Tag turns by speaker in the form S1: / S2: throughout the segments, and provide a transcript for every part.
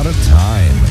S1: Out of time.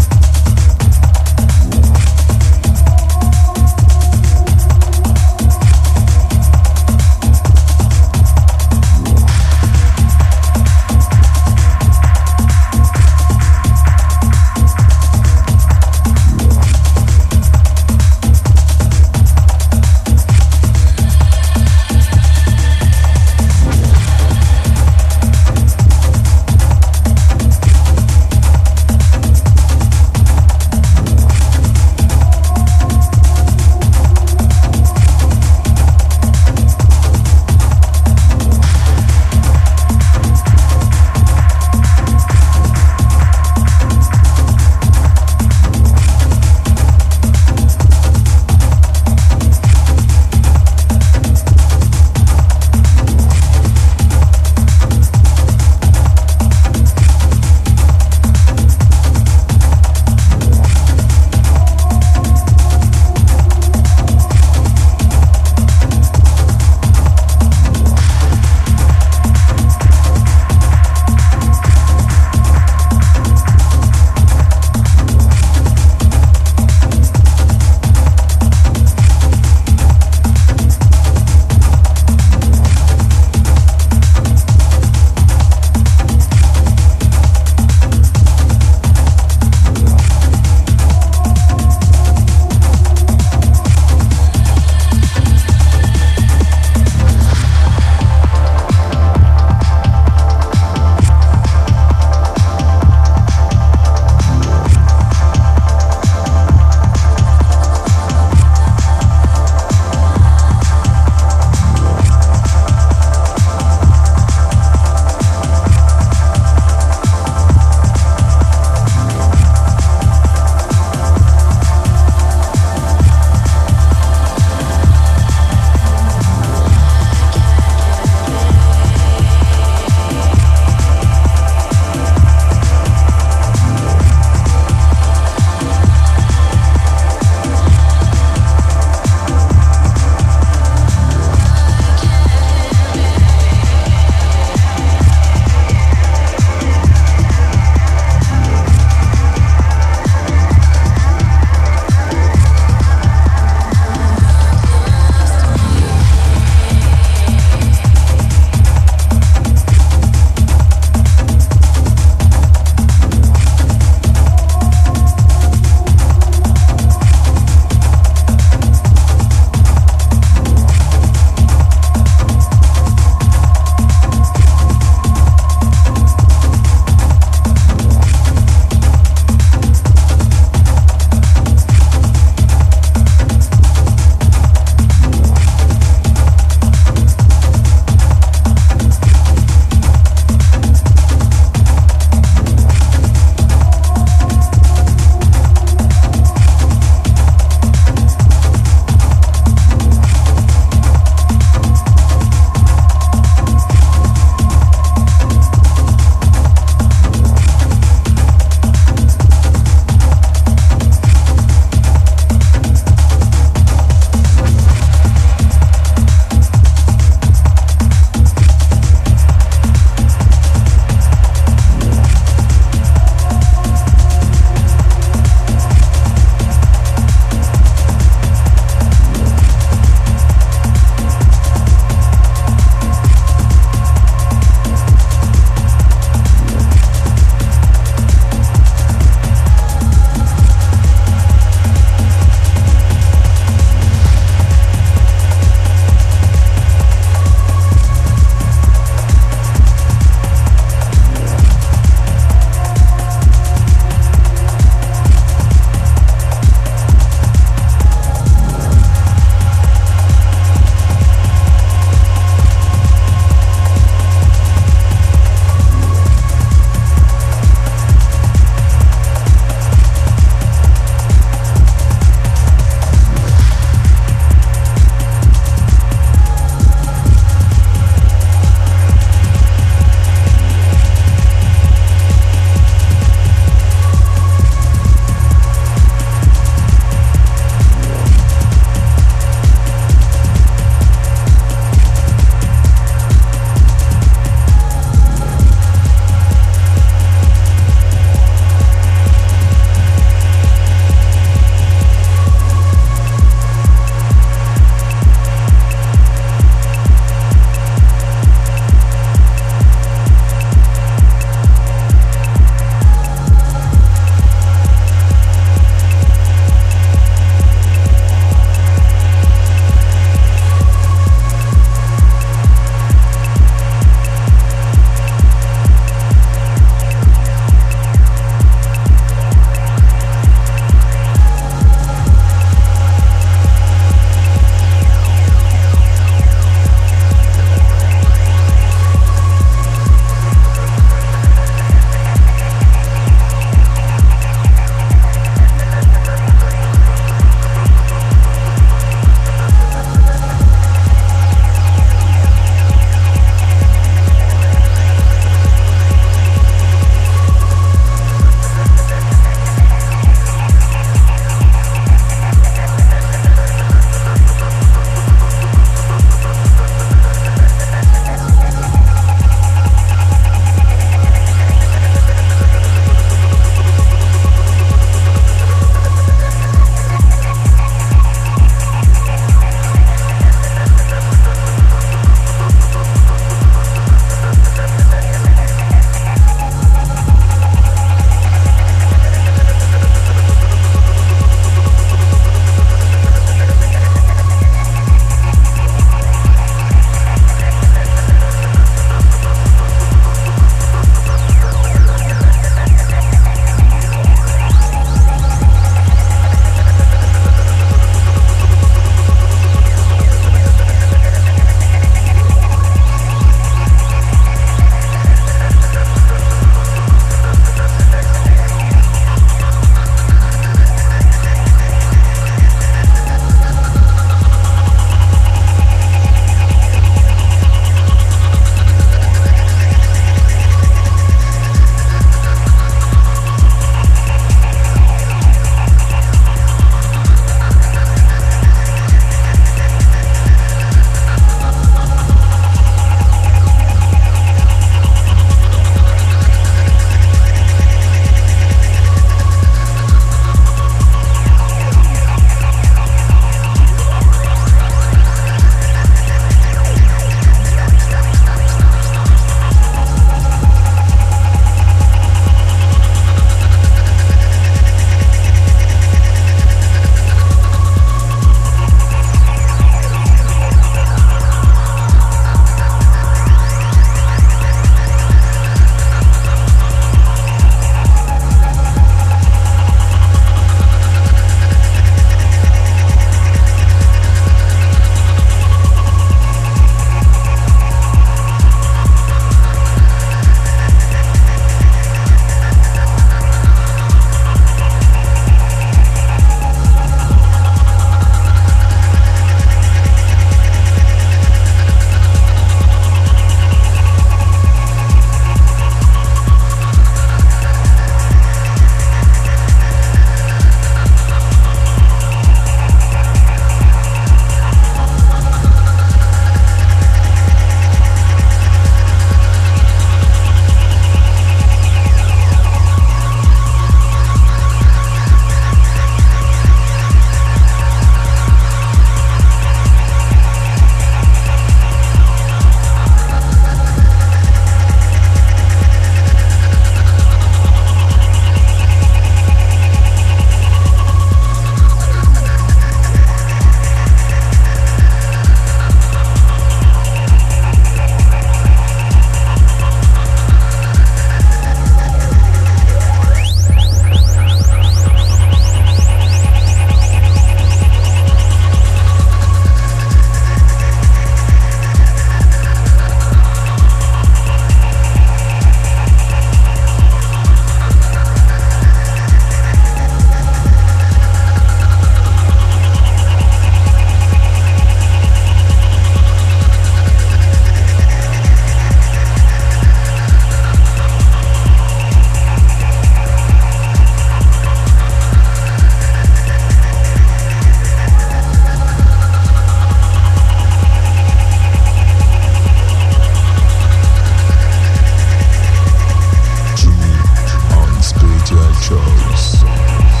S2: choice.